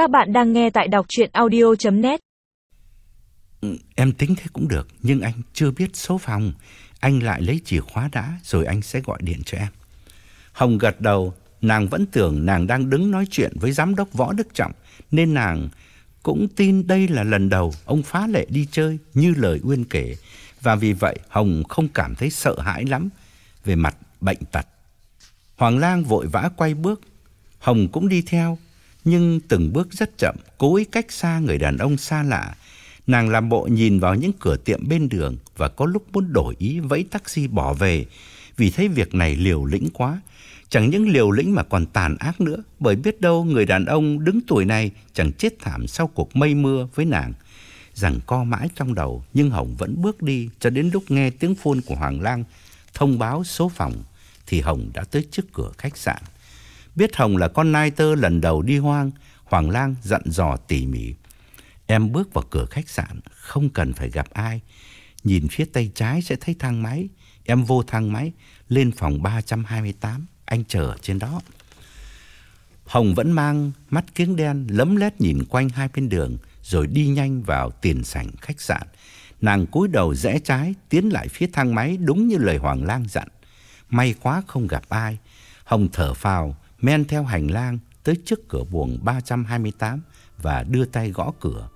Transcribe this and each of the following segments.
Các bạn đang nghe tại đọc chuyện audio.net ừ, Em tính thế cũng được, nhưng anh chưa biết số phòng. Anh lại lấy chìa khóa đã, rồi anh sẽ gọi điện cho em. Hồng gật đầu, nàng vẫn tưởng nàng đang đứng nói chuyện với giám đốc Võ Đức Trọng, nên nàng cũng tin đây là lần đầu ông phá lệ đi chơi như lời Uyên kể. Và vì vậy Hồng không cảm thấy sợ hãi lắm về mặt bệnh tật. Hoàng lang vội vã quay bước, Hồng cũng đi theo, nhưng từng bước rất chậm, cố ý cách xa người đàn ông xa lạ. Nàng làm bộ nhìn vào những cửa tiệm bên đường và có lúc muốn đổi ý vẫy taxi bỏ về vì thấy việc này liều lĩnh quá. Chẳng những liều lĩnh mà còn tàn ác nữa, bởi biết đâu người đàn ông đứng tuổi này chẳng chết thảm sau cuộc mây mưa với nàng. Rằng co mãi trong đầu, nhưng Hồng vẫn bước đi cho đến lúc nghe tiếng phun của Hoàng Lang thông báo số phòng thì Hồng đã tới trước cửa khách sạn. Biết Hồng là con nai tơ lần đầu đi hoang, Hoàng Lang dặn dò tỉ mỉ. Em bước vào cửa khách sạn, không cần phải gặp ai. Nhìn phía tay trái sẽ thấy thang máy. Em vô thang máy, lên phòng 328, anh chờ ở trên đó. Hồng vẫn mang mắt kiếng đen lấm lét nhìn quanh hai bên đường rồi đi nhanh vào tiền sảnh khách sạn. Nàng cúi đầu rẽ trái tiến lại phía thang máy đúng như lời Hoàng Lang dặn. May quá không gặp ai. Hồng thở phào, men theo hành lang tới trước cửa buồng 328 và đưa tay gõ cửa.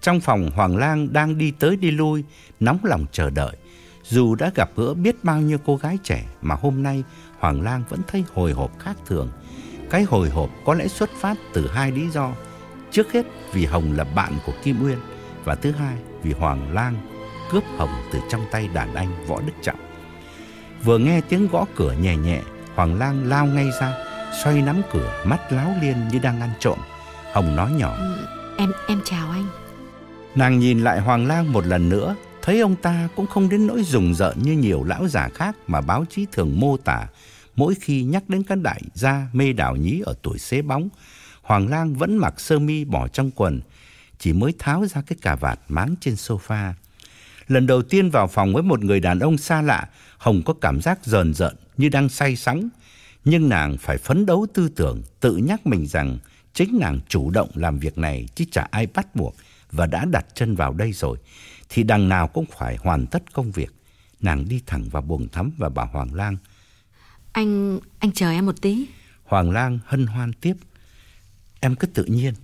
Trong phòng Hoàng Lang đang đi tới đi lui, nóng lòng chờ đợi. Dù đã gặp gỡ biết bao nhiêu cô gái trẻ mà hôm nay Hoàng Lang vẫn thấy hồi hộp khác thường. Cái hồi hộp có lẽ xuất phát từ hai lý do. Trước hết vì Hồng là bạn của Kim Uyên và thứ hai vì Hoàng Lang cướp Hồng từ trong tay đàn anh Võ Đức Trọng. Vừa nghe tiếng gõ cửa nhẹ nhẹ, Hoàng Lang lao ngay ra, xoay nắm cửa, mắt láo liên như đang ăn trộm. Hồng nói nhỏ. Em em chào anh. Nàng nhìn lại Hoàng Lang một lần nữa, thấy ông ta cũng không đến nỗi rùng rợn như nhiều lão già khác mà báo chí thường mô tả. Mỗi khi nhắc đến các đại gia mê đảo nhí ở tuổi xế bóng, Hoàng Lang vẫn mặc sơ mi bỏ trong quần, chỉ mới tháo ra cái cà vạt máng trên sofa. Lần đầu tiên vào phòng với một người đàn ông xa lạ, Hồng có cảm giác rờn rợn như đang say sóng. Nhưng nàng phải phấn đấu tư tưởng, tự nhắc mình rằng chính nàng chủ động làm việc này chứ chả ai bắt buộc và đã đặt chân vào đây rồi, thì đằng nào cũng phải hoàn tất công việc. Nàng đi thẳng vào buồng tắm và bảo Hoàng Lang. Anh anh chờ em một tí. Hoàng Lang hân hoan tiếp. Em cứ tự nhiên.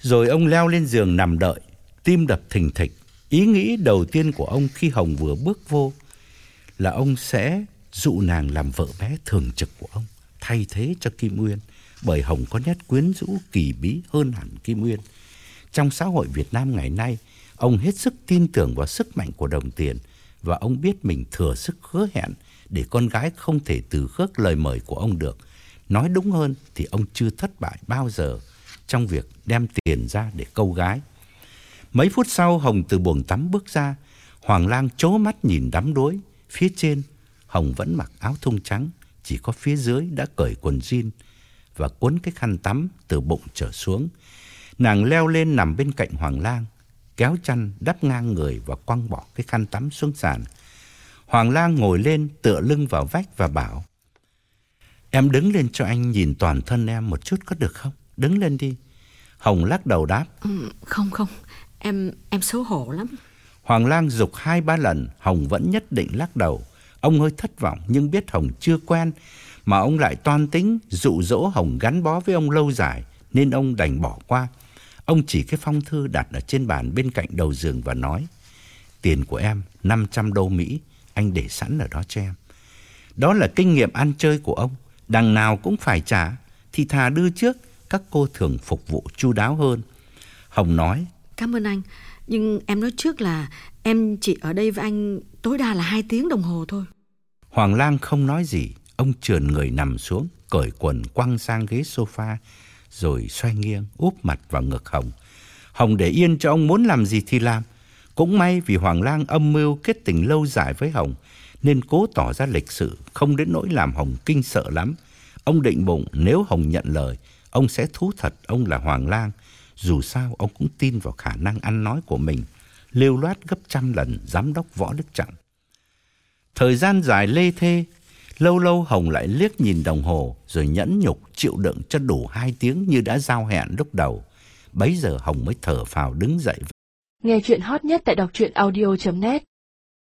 Rồi ông leo lên giường nằm đợi, tim đập thình thịch. Ý nghĩ đầu tiên của ông khi Hồng vừa bước vô là ông sẽ dụ nàng làm vợ bé thường trực của ông, thay thế cho Kim Nguyên, bởi Hồng có nét quyến rũ kỳ bí hơn hẳn Kim Nguyên. Trong xã hội Việt Nam ngày nay, ông hết sức tin tưởng vào sức mạnh của đồng tiền và ông biết mình thừa sức hứa hẹn để con gái không thể từ khước lời mời của ông được. Nói đúng hơn thì ông chưa thất bại bao giờ trong việc đem tiền ra để câu gái. Mấy phút sau Hồng từ buồng tắm bước ra, Hoàng Lang chố mắt nhìn đắm đuối, phía trên Hồng vẫn mặc áo thun trắng, chỉ có phía dưới đã cởi quần jean và cuốn cái khăn tắm từ bụng trở xuống. Nàng leo lên nằm bên cạnh Hoàng Lang, kéo chăn đắp ngang người và quăng bỏ cái khăn tắm xuống sàn. Hoàng Lang ngồi lên tựa lưng vào vách và bảo: "Em đứng lên cho anh nhìn toàn thân em một chút có được không? Đứng lên đi." Hồng lắc đầu đáp: Ừ, không không, em em xấu hổ lắm. Hoàng Lang dục hai ba lần, Hồng vẫn nhất định lắc đầu. Ông hơi thất vọng nhưng biết Hồng chưa quen mà ông lại toan tính dụ dỗ Hồng gắn bó với ông lâu dài nên ông đành bỏ qua. Ông chỉ cái phong thư đặt ở trên bàn bên cạnh đầu giường và nói: "Tiền của em 500 đô Mỹ, anh để sẵn ở đó cho em." Đó là kinh nghiệm ăn chơi của ông, đằng nào cũng phải trả, thì thà đưa trước, các cô thường phục vụ chu đáo hơn. Hồng nói: Cảm ơn anh, nhưng em nói trước là em chỉ ở đây với anh tối đa là hai tiếng đồng hồ thôi. Hoàng Lang không nói gì, ông trườn người nằm xuống, cởi quần quăng sang ghế sofa, rồi xoay nghiêng úp mặt vào ngực Hồng. Hồng để yên cho ông muốn làm gì thì làm. Cũng may vì Hoàng Lang âm mưu kết tình lâu dài với Hồng, nên cố tỏ ra lịch sự, không đến nỗi làm Hồng kinh sợ lắm. Ông định bụng nếu Hồng nhận lời, ông sẽ thú thật ông là Hoàng Lang. Dù sao ông cũng tin vào khả năng ăn nói của mình, lưu loát gấp trăm lần giám đốc Võ Đức Trọng. Thời gian dài lê thê, Lâu lâu Hồng lại liếc nhìn đồng hồ rồi nhẫn nhục chịu đựng cho đủ hai tiếng như đã giao hẹn lúc đầu. Bấy giờ Hồng mới thở phào đứng dậy. Nghe chuyện hot nhất tại đọc truyện audio.net